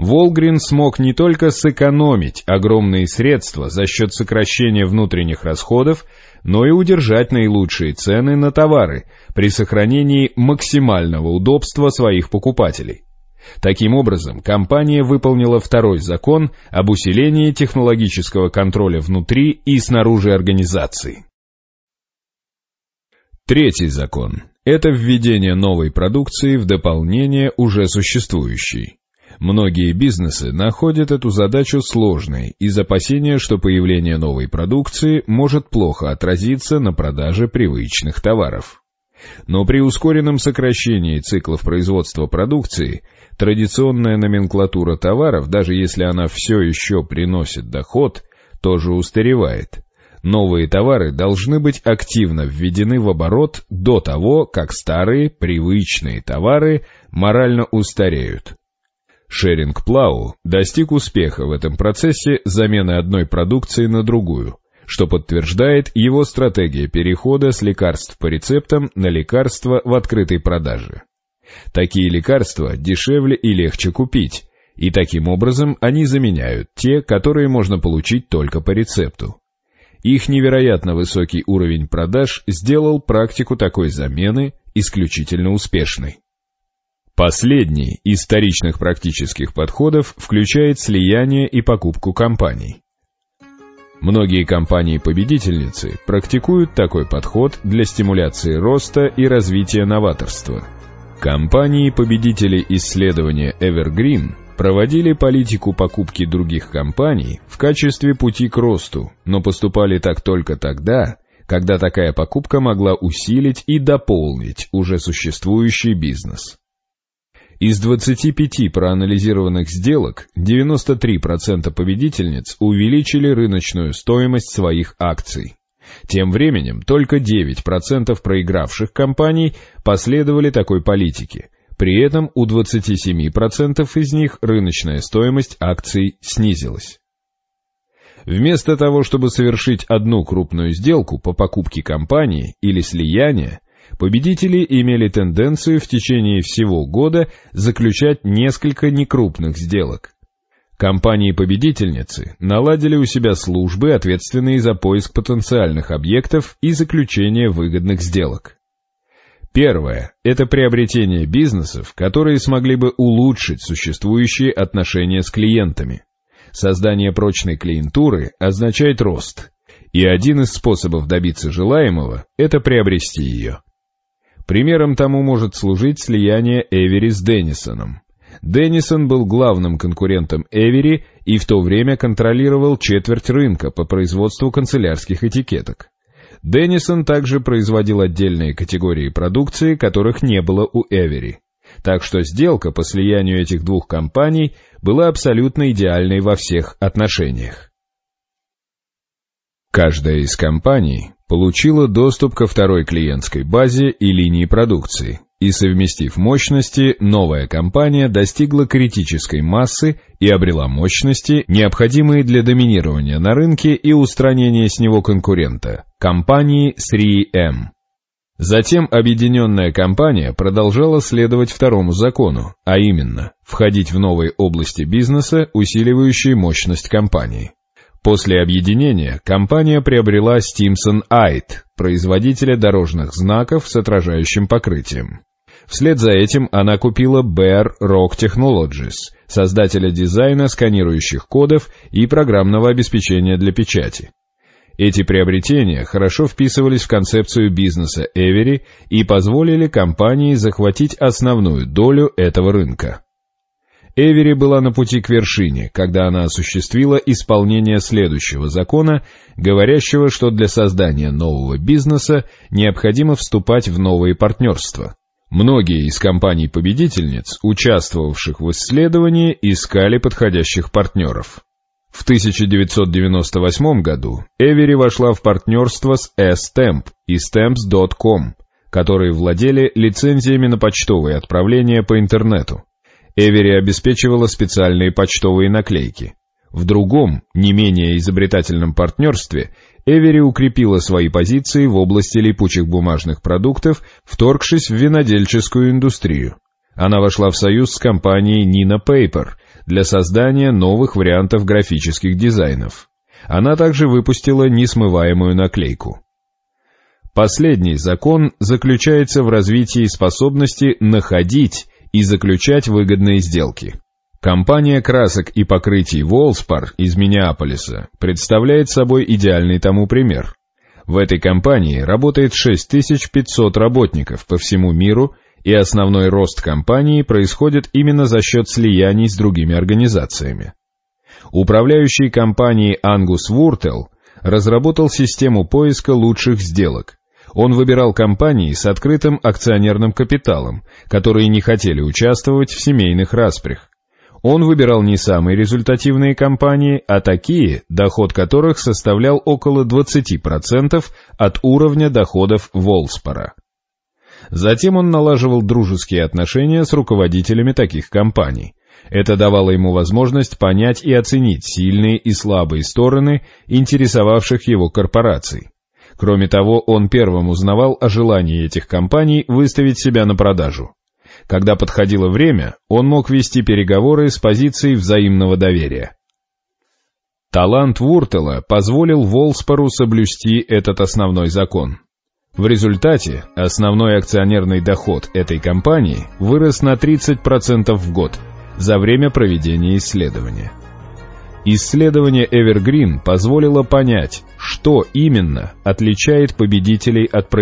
Волгрин смог не только сэкономить огромные средства за счет сокращения внутренних расходов, но и удержать наилучшие цены на товары при сохранении максимального удобства своих покупателей. Таким образом, компания выполнила второй закон об усилении технологического контроля внутри и снаружи организации. Третий закон – это введение новой продукции в дополнение уже существующей. Многие бизнесы находят эту задачу сложной из опасения, что появление новой продукции может плохо отразиться на продаже привычных товаров. Но при ускоренном сокращении циклов производства продукции, традиционная номенклатура товаров, даже если она все еще приносит доход, тоже устаревает. Новые товары должны быть активно введены в оборот до того, как старые, привычные товары морально устареют. Шеринг Плау достиг успеха в этом процессе замены одной продукции на другую, что подтверждает его стратегия перехода с лекарств по рецептам на лекарства в открытой продаже. Такие лекарства дешевле и легче купить, и таким образом они заменяют те, которые можно получить только по рецепту. Их невероятно высокий уровень продаж сделал практику такой замены исключительно успешной. Последний из вторичных практических подходов включает слияние и покупку компаний. Многие компании-победительницы практикуют такой подход для стимуляции роста и развития новаторства. Компании-победители исследования Evergreen проводили политику покупки других компаний в качестве пути к росту, но поступали так только тогда, когда такая покупка могла усилить и дополнить уже существующий бизнес. Из 25 проанализированных сделок 93% победительниц увеличили рыночную стоимость своих акций. Тем временем только 9% проигравших компаний последовали такой политике. При этом у 27% из них рыночная стоимость акций снизилась. Вместо того, чтобы совершить одну крупную сделку по покупке компании или слияния, Победители имели тенденцию в течение всего года заключать несколько некрупных сделок. Компании-победительницы наладили у себя службы, ответственные за поиск потенциальных объектов и заключение выгодных сделок. Первое – это приобретение бизнесов, которые смогли бы улучшить существующие отношения с клиентами. Создание прочной клиентуры означает рост, и один из способов добиться желаемого – это приобрести ее. Примером тому может служить слияние Эвери с Деннисоном. Деннисон был главным конкурентом Эвери и в то время контролировал четверть рынка по производству канцелярских этикеток. Деннисон также производил отдельные категории продукции, которых не было у Эвери. Так что сделка по слиянию этих двух компаний была абсолютно идеальной во всех отношениях. Каждая из компаний получила доступ ко второй клиентской базе и линии продукции, и совместив мощности, новая компания достигла критической массы и обрела мощности, необходимые для доминирования на рынке и устранения с него конкурента, компании 3M. Затем объединенная компания продолжала следовать второму закону, а именно, входить в новые области бизнеса, усиливающие мощность компании. После объединения компания приобрела Stimson Ait, производителя дорожных знаков с отражающим покрытием. Вслед за этим она купила Bear Rock Technologies, создателя дизайна сканирующих кодов и программного обеспечения для печати. Эти приобретения хорошо вписывались в концепцию бизнеса Эвери и позволили компании захватить основную долю этого рынка. Эвери была на пути к вершине, когда она осуществила исполнение следующего закона, говорящего, что для создания нового бизнеса необходимо вступать в новые партнерства. Многие из компаний-победительниц, участвовавших в исследовании, искали подходящих партнеров. В 1998 году Эвери вошла в партнерство с S-Stamp и Stamps.com, которые владели лицензиями на почтовые отправления по интернету. Эвери обеспечивала специальные почтовые наклейки. В другом, не менее изобретательном партнерстве Эвери укрепила свои позиции в области липучих бумажных продуктов, вторгшись в винодельческую индустрию. Она вошла в союз с компанией Nina Paper для создания новых вариантов графических дизайнов. Она также выпустила несмываемую наклейку. Последний закон заключается в развитии способности находить и заключать выгодные сделки. Компания красок и покрытий Волспар из Миннеаполиса представляет собой идеальный тому пример. В этой компании работает 6500 работников по всему миру, и основной рост компании происходит именно за счет слияний с другими организациями. Управляющий компанией Ангус Вуртел разработал систему поиска лучших сделок. Он выбирал компании с открытым акционерным капиталом, которые не хотели участвовать в семейных распрях. Он выбирал не самые результативные компании, а такие, доход которых составлял около 20% от уровня доходов Волспора. Затем он налаживал дружеские отношения с руководителями таких компаний. Это давало ему возможность понять и оценить сильные и слабые стороны интересовавших его корпораций. Кроме того, он первым узнавал о желании этих компаний выставить себя на продажу. Когда подходило время, он мог вести переговоры с позицией взаимного доверия. Талант Вуртела позволил Волспору соблюсти этот основной закон. В результате основной акционерный доход этой компании вырос на 30% в год за время проведения исследования. Исследование Evergreen позволило понять, что именно отличает победителей от проигравших